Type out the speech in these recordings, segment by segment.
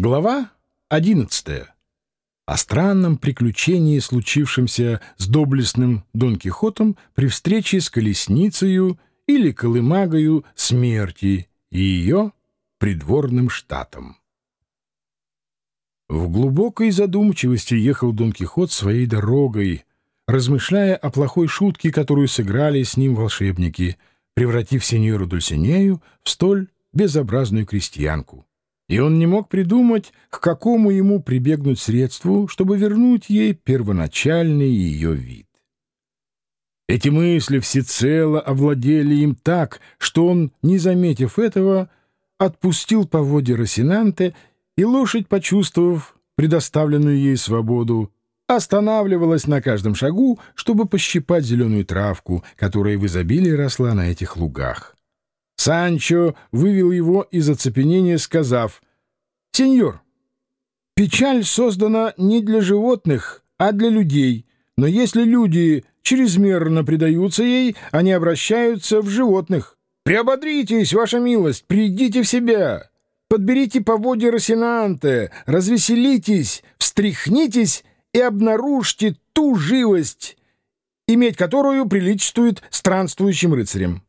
Глава 11. О странном приключении, случившемся с доблестным Дон Кихотом при встрече с колесницею или колымагою смерти и ее придворным штатом. В глубокой задумчивости ехал Дон Кихот своей дорогой, размышляя о плохой шутке, которую сыграли с ним волшебники, превратив сеньору Дульсинею в столь безобразную крестьянку и он не мог придумать, к какому ему прибегнуть средству, чтобы вернуть ей первоначальный ее вид. Эти мысли всецело овладели им так, что он, не заметив этого, отпустил по воде Росинанте, и лошадь, почувствовав предоставленную ей свободу, останавливалась на каждом шагу, чтобы пощипать зеленую травку, которая в изобилии росла на этих лугах. Санчо вывел его из оцепенения, сказав, «Сеньор, печаль создана не для животных, а для людей, но если люди чрезмерно предаются ей, они обращаются в животных. Приободритесь, ваша милость, придите в себя, подберите по воде Росинанте, развеселитесь, встряхнитесь и обнаружьте ту живость, иметь которую приличествует странствующим рыцарям.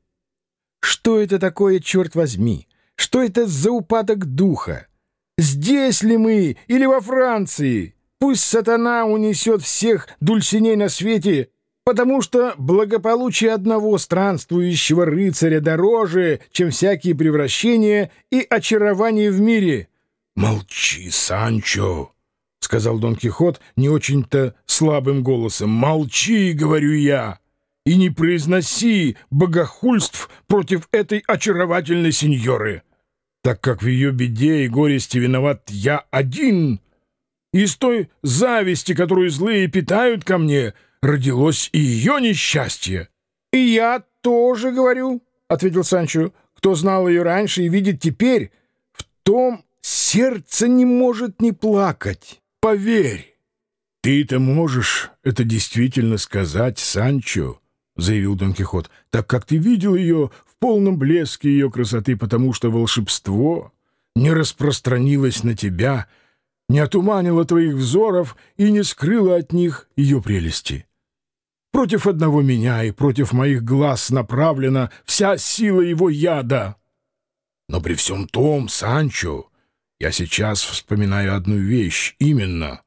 Что это такое, черт возьми? Что это за упадок духа? Здесь ли мы или во Франции? Пусть сатана унесет всех дульсиней на свете, потому что благополучие одного странствующего рыцаря дороже, чем всякие превращения и очарования в мире. — Молчи, Санчо! — сказал Дон Кихот не очень-то слабым голосом. — Молчи, говорю я! И не произноси богохульств против этой очаровательной сеньоры, так как в ее беде и горести виноват я один. Из той зависти, которую злые питают ко мне, родилось и ее несчастье. — И я тоже говорю, — ответил Санчо, — кто знал ее раньше и видит теперь, в том сердце не может не плакать. Поверь. — Ты-то можешь это действительно сказать, Санчо, — заявил Дон Кихот, — так как ты видел ее в полном блеске ее красоты, потому что волшебство не распространилось на тебя, не отуманило твоих взоров и не скрыло от них ее прелести. Против одного меня и против моих глаз направлена вся сила его яда. Но при всем том, Санчо, я сейчас вспоминаю одну вещь, именно.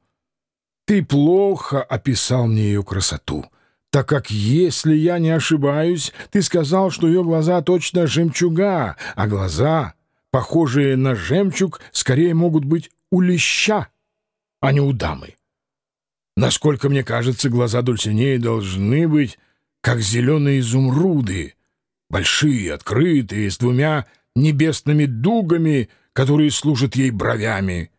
Ты плохо описал мне ее красоту — так как, если я не ошибаюсь, ты сказал, что ее глаза точно жемчуга, а глаза, похожие на жемчуг, скорее могут быть у леща, а не у дамы. Насколько мне кажется, глаза Дульсинеи должны быть как зеленые изумруды, большие, открытые, с двумя небесными дугами, которые служат ей бровями.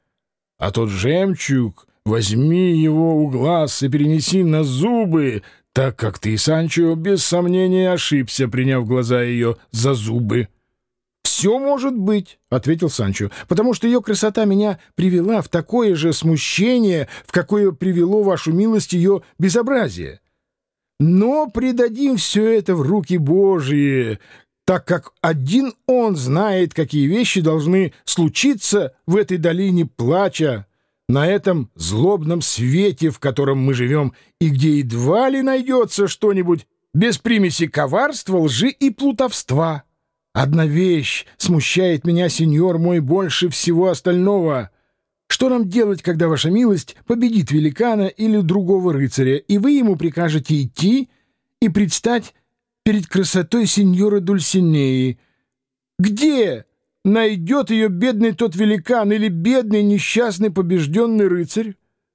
А тот жемчуг, возьми его у глаз и перенеси на зубы, так как ты, Санчо, без сомнения ошибся, приняв глаза ее за зубы. «Все может быть», — ответил Санчо, — «потому что ее красота меня привела в такое же смущение, в какое привело вашу милость ее безобразие. Но предадим все это в руки Божьи, так как один он знает, какие вещи должны случиться в этой долине плача, на этом злобном свете, в котором мы живем, и где едва ли найдется что-нибудь без примеси коварства, лжи и плутовства. Одна вещь смущает меня, сеньор мой, больше всего остального. Что нам делать, когда ваша милость победит великана или другого рыцаря, и вы ему прикажете идти и предстать перед красотой сеньора Дульсинеи? Где найдет ее бедный тот великан или бедный несчастный побежденный рыцарь?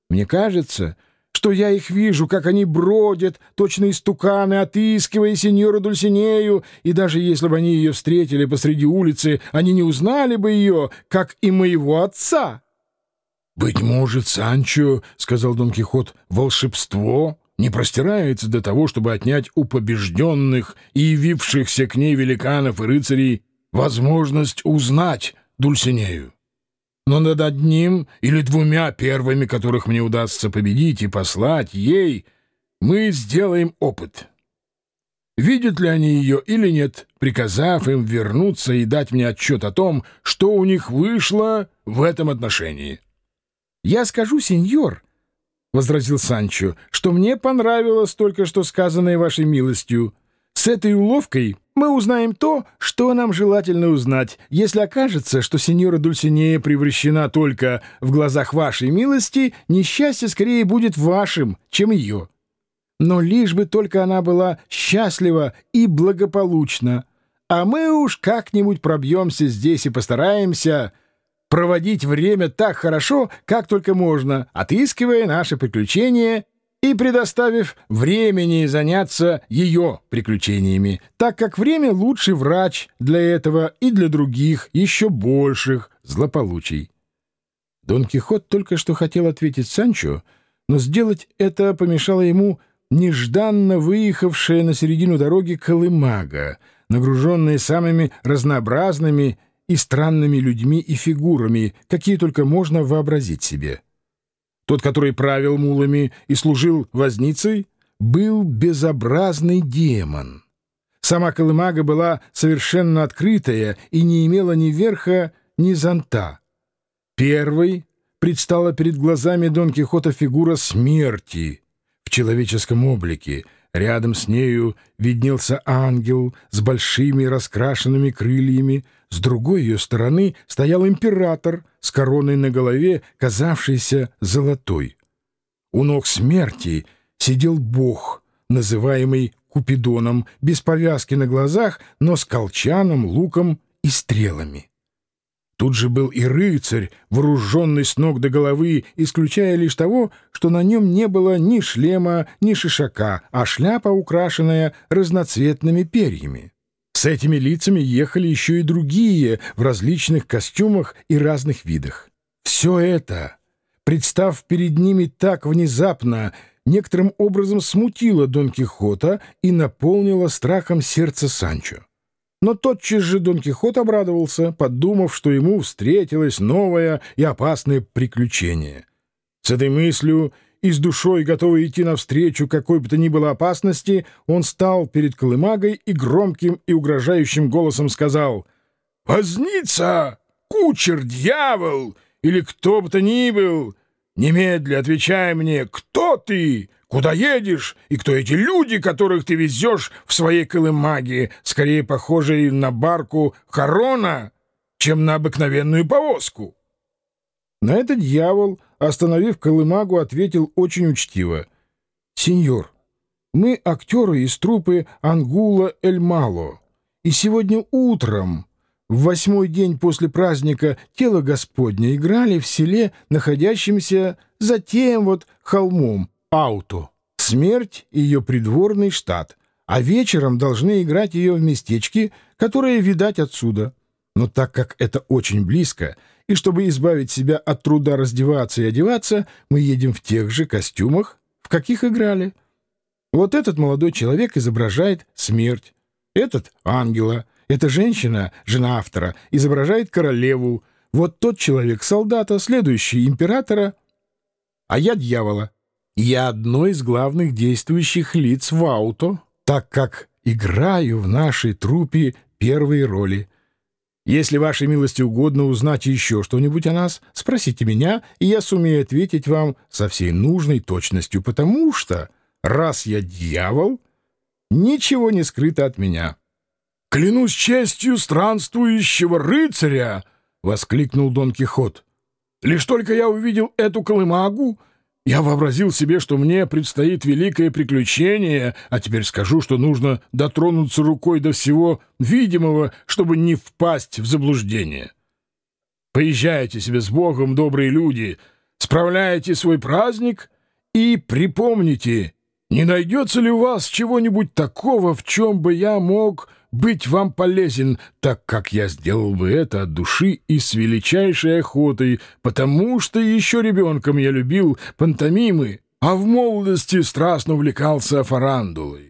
Мне кажется, что я их вижу, как они бродят, точно истуканы, отыскивая сеньору Дульсинею, и даже если бы они ее встретили посреди улицы, они не узнали бы ее, как и моего отца. — Быть может, Санчо, — сказал Дон Кихот, — волшебство не простирается до того, чтобы отнять у побежденных и явившихся к ней великанов и рыцарей возможность узнать Дульсинею. Но над одним или двумя первыми, которых мне удастся победить и послать ей, мы сделаем опыт. видят ли они ее или нет, приказав им вернуться и дать мне отчет о том, что у них вышло в этом отношении. — Я скажу, сеньор, — возразил Санчо, — что мне понравилось только что сказанное вашей милостью. С этой уловкой мы узнаем то, что нам желательно узнать, если окажется, что сеньора Дульсинея превращена только в глазах вашей милости, несчастье скорее будет вашим, чем ее. Но лишь бы только она была счастлива и благополучна, а мы уж как-нибудь пробьемся здесь и постараемся проводить время так хорошо, как только можно, отыскивая наши приключения и предоставив времени заняться ее приключениями, так как время лучший врач для этого и для других еще больших злополучий. Дон Кихот только что хотел ответить Санчо, но сделать это помешало ему нежданно выехавшая на середину дороги колымага, нагруженная самыми разнообразными и странными людьми и фигурами, какие только можно вообразить себе. Тот, который правил мулами и служил возницей, был безобразный демон. Сама колымага была совершенно открытая и не имела ни верха, ни зонта. Первой предстала перед глазами Дон Кихота фигура смерти в человеческом облике. Рядом с нею виднелся ангел с большими раскрашенными крыльями, с другой ее стороны стоял император с короной на голове, казавшейся золотой. У ног смерти сидел бог, называемый Купидоном, без повязки на глазах, но с колчаном, луком и стрелами. Тут же был и рыцарь, вооруженный с ног до головы, исключая лишь того, что на нем не было ни шлема, ни шишака, а шляпа, украшенная разноцветными перьями. С этими лицами ехали еще и другие в различных костюмах и разных видах. Все это, представ перед ними так внезапно, некоторым образом смутило Дон Кихота и наполнило страхом сердце Санчо. Но тотчас же Дон Кихот обрадовался, подумав, что ему встретилось новое и опасное приключение. С этой мыслью и с душой готовый идти навстречу какой бы то ни было опасности, он стал перед Колымагой и громким и угрожающим голосом сказал «Возница! Кучер, дьявол! Или кто бы то ни был! Немедля отвечай мне, кто ты, куда едешь и кто эти люди, которых ты везешь в своей Колымаге, скорее похожей на барку Харона, чем на обыкновенную повозку?» На это дьявол остановив колымагу, ответил очень учтиво. «Сеньор, мы актеры из труппы Ангула Эль Мало, и сегодня утром, в восьмой день после праздника Тело Господня, играли в селе, находящемся за тем вот холмом, Ауто. Смерть — ее придворный штат, а вечером должны играть ее в местечке, которое видать отсюда. Но так как это очень близко, и чтобы избавить себя от труда раздеваться и одеваться, мы едем в тех же костюмах, в каких играли. Вот этот молодой человек изображает смерть, этот — ангела, эта женщина, жена автора, изображает королеву, вот тот человек — солдата, следующий — императора, а я — дьявола. Я одно из главных действующих лиц в ауто, так как играю в нашей труппе первые роли — если вашей милости угодно узнать еще что-нибудь о нас, спросите меня, и я сумею ответить вам со всей нужной точностью, потому что, раз я дьявол, ничего не скрыто от меня. — Клянусь честью странствующего рыцаря! — воскликнул Дон Кихот. — Лишь только я увидел эту колымагу, я вообразил себе, что мне предстоит великое приключение, а теперь скажу, что нужно дотронуться рукой до всего видимого, чтобы не впасть в заблуждение. Поезжайте себе с Богом, добрые люди, справляйте свой праздник и припомните, не найдется ли у вас чего-нибудь такого, в чем бы я мог быть вам полезен, так как я сделал бы это от души и с величайшей охотой, потому что еще ребенком я любил пантомимы, а в молодости страстно увлекался фарандулой.